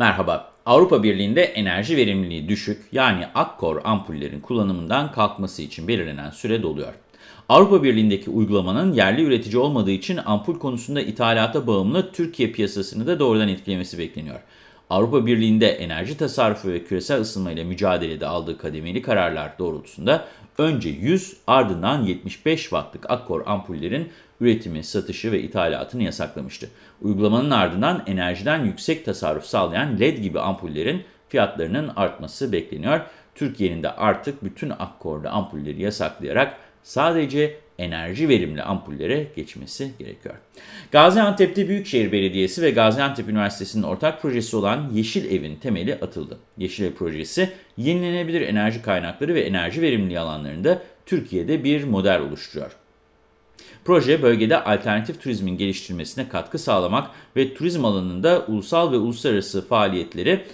Merhaba. Avrupa Birliği'nde enerji verimliliği düşük yani akkor ampullerin kullanımından kalkması için belirlenen süre doluyor. Avrupa Birliği'ndeki uygulamanın yerli üretici olmadığı için ampul konusunda ithalata bağımlı Türkiye piyasasını da doğrudan etkilemesi bekleniyor. Avrupa Birliği'nde enerji tasarrufu ve küresel ısınma ile mücadelede aldığı kademeli kararlar doğrultusunda önce 100 ardından 75 wattlık akkor ampullerin üretimi, satışı ve ithalatını yasaklamıştı. Uygulamanın ardından enerjiden yüksek tasarruf sağlayan LED gibi ampullerin fiyatlarının artması bekleniyor. Türkiye'nin de artık bütün akkorlu ampulleri yasaklayarak sadece enerji verimli ampullere geçmesi gerekiyor. Gaziantep'te Büyükşehir Belediyesi ve Gaziantep Üniversitesi'nin ortak projesi olan Yeşil Ev'in temeli atıldı. Yeşil Ev projesi yenilenebilir enerji kaynakları ve enerji verimliliği alanlarında Türkiye'de bir model oluşturuyor. Proje bölgede alternatif turizmin geliştirilmesine katkı sağlamak ve turizm alanında ulusal ve uluslararası faaliyetleri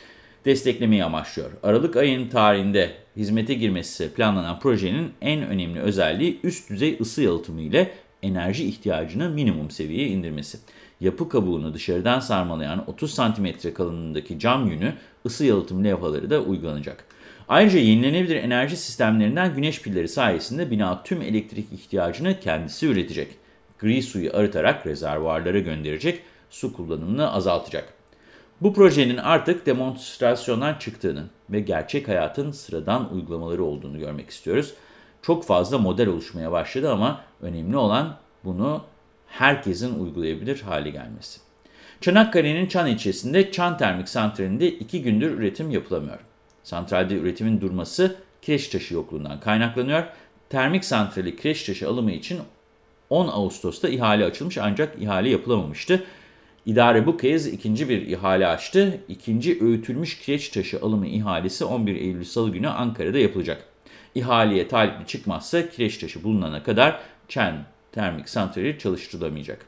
desteklemeyi amaçlıyor. Aralık ayının tarihinde hizmete girmesi planlanan projenin en önemli özelliği üst düzey ısı yalıtımı ile enerji ihtiyacını minimum seviyeye indirmesi. Yapı kabuğunu dışarıdan sarmalayan 30 cm kalınlığındaki cam yünü ısı yalıtım levhaları da uygulanacak. Ayrıca yenilenebilir enerji sistemlerinden güneş pilleri sayesinde bina tüm elektrik ihtiyacını kendisi üretecek. Gri suyu arıtarak rezervuarlara gönderecek, su kullanımını azaltacak. Bu projenin artık demonstrasyondan çıktığını ve gerçek hayatın sıradan uygulamaları olduğunu görmek istiyoruz. Çok fazla model oluşmaya başladı ama önemli olan bunu herkesin uygulayabilir hale gelmesi. Çanakkale'nin Çan ilçesinde Çan Termik Santrali'nde iki gündür üretim yapılamıyor. Santralde üretimin durması kireç taşı yokluğundan kaynaklanıyor. Termik santrali kireç taşı alımı için 10 Ağustos'ta ihale açılmış ancak ihale yapılamamıştı. İdare bu kez ikinci bir ihale açtı. İkinci öğütülmüş kireç taşı alımı ihalesi 11 Eylül Salı günü Ankara'da yapılacak. İhaleye talipli çıkmazsa kireç taşı bulunana kadar Çen termik santrali çalıştırılamayacak.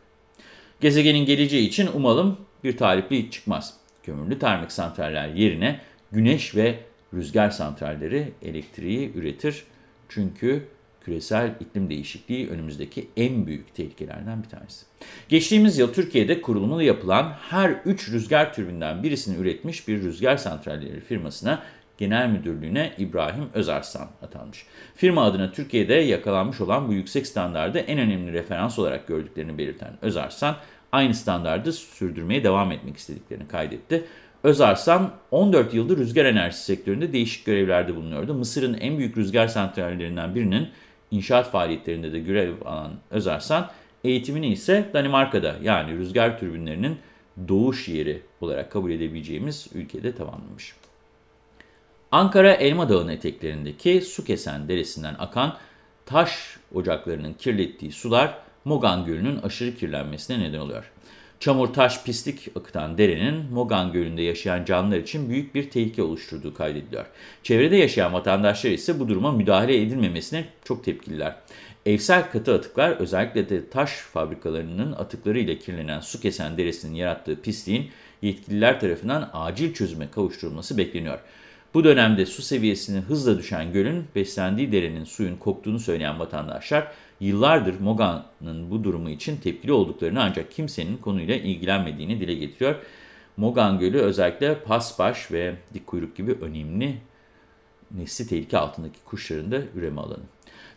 Gezegenin geleceği için umalım bir talipli çıkmaz. Kömürlü termik santraller yerine güneş ve rüzgar santralleri elektriği üretir. Çünkü küresel iklim değişikliği önümüzdeki en büyük tehlikelerden bir tanesi. Geçtiğimiz yıl Türkiye'de kurulumunu yapılan her 3 rüzgar türbinden birisini üretmiş bir rüzgar santralleri firmasına Genel Müdürlüğü'ne İbrahim Özarslan atanmış. Firma adına Türkiye'de yakalanmış olan bu yüksek standardı en önemli referans olarak gördüklerini belirten Özarslan, aynı standardı sürdürmeye devam etmek istediklerini kaydetti. Özarslan 14 yıldır rüzgar enerjisi sektöründe değişik görevlerde bulunuyordu. Mısır'ın en büyük rüzgar santrallerinden birinin inşaat faaliyetlerinde de görev alan Özarslan, eğitimini ise Danimarka'da yani rüzgar türbinlerinin doğuş yeri olarak kabul edebileceğimiz ülkede tamamlamış. Ankara Elma Dağı'nın eteklerindeki su kesen deresinden akan taş ocaklarının kirlettiği sular Mogan Gölü'nün aşırı kirlenmesine neden oluyor. Çamur, taş, pislik akıtan derenin Mogan Gölü'nde yaşayan canlılar için büyük bir tehlike oluşturduğu kaydediliyor. Çevrede yaşayan vatandaşlar ise bu duruma müdahale edilmemesine çok tepkililer. Evsel katı atıklar özellikle de taş fabrikalarının atıklarıyla kirlenen su kesen deresinin yarattığı pisliğin yetkililer tarafından acil çözüme kavuşturulması bekleniyor. Bu dönemde su seviyesinin hızla düşen gölün beslendiği derenin suyun koktuğunu söyleyen vatandaşlar yıllardır Mogan'ın bu durumu için tepkili olduklarını ancak kimsenin konuyla ilgilenmediğini dile getiriyor. Mogan Gölü özellikle pasbaş ve dik kuyruk gibi önemli nesli tehlike altındaki kuşların da üreme alanı.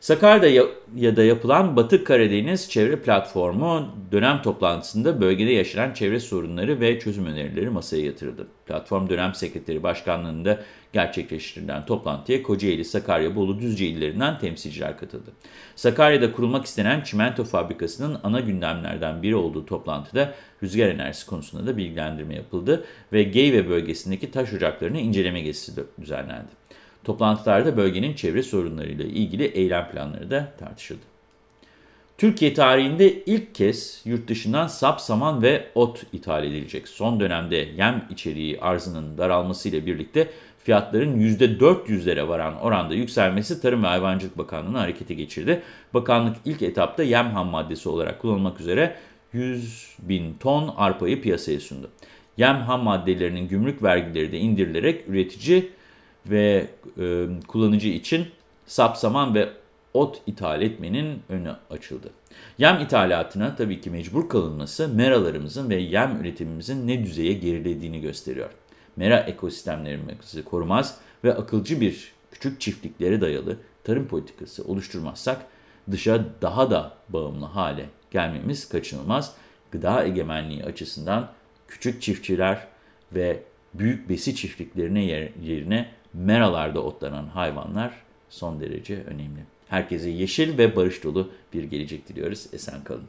Sakarya'da yapılan Batı Karadeniz Çevre Platformu dönem toplantısında bölgede yaşanan çevre sorunları ve çözüm önerileri masaya yatırıldı. Platform dönem sekreteri başkanlığında gerçekleştirilen toplantıya Kocaeli, Sakarya, Bolu, Düzce illerinden temsilciler katıldı. Sakarya'da kurulmak istenen çimento fabrikasının ana gündemlerden biri olduğu toplantıda rüzgar enerjisi konusunda da bilgilendirme yapıldı ve Geyve bölgesindeki taş ocaklarını inceleme gezisi düzenlendi. Toplantılarda bölgenin çevre sorunlarıyla ilgili eylem planları da tartışıldı. Türkiye tarihinde ilk kez yurt dışından sap, saman ve ot ithal edilecek. Son dönemde yem içeriği arzının daralmasıyla birlikte fiyatların %400'lere varan oranda yükselmesi Tarım ve Hayvancılık Bakanlığı'nı harekete geçirdi. Bakanlık ilk etapta yem ham maddesi olarak kullanılmak üzere 100 bin ton arpayı piyasaya sundu. Yem ham maddelerinin gümrük vergileri de indirilerek üretici ve e, kullanıcı için sapsaman ve ot ithal etmenin önü açıldı. Yem ithalatına tabii ki mecbur kalınması meralarımızın ve yem üretimimizin ne düzeye gerilediğini gösteriyor. mera ekosistemlerimizi korumaz ve akılcı bir küçük çiftliklere dayalı tarım politikası oluşturmazsak dışa daha da bağımlı hale gelmemiz kaçınılmaz. Gıda egemenliği açısından küçük çiftçiler ve büyük besi çiftliklerine yerine meralarda otlanan hayvanlar son derece önemli. Herkese yeşil ve barış dolu bir gelecek diliyoruz. Esen kalın.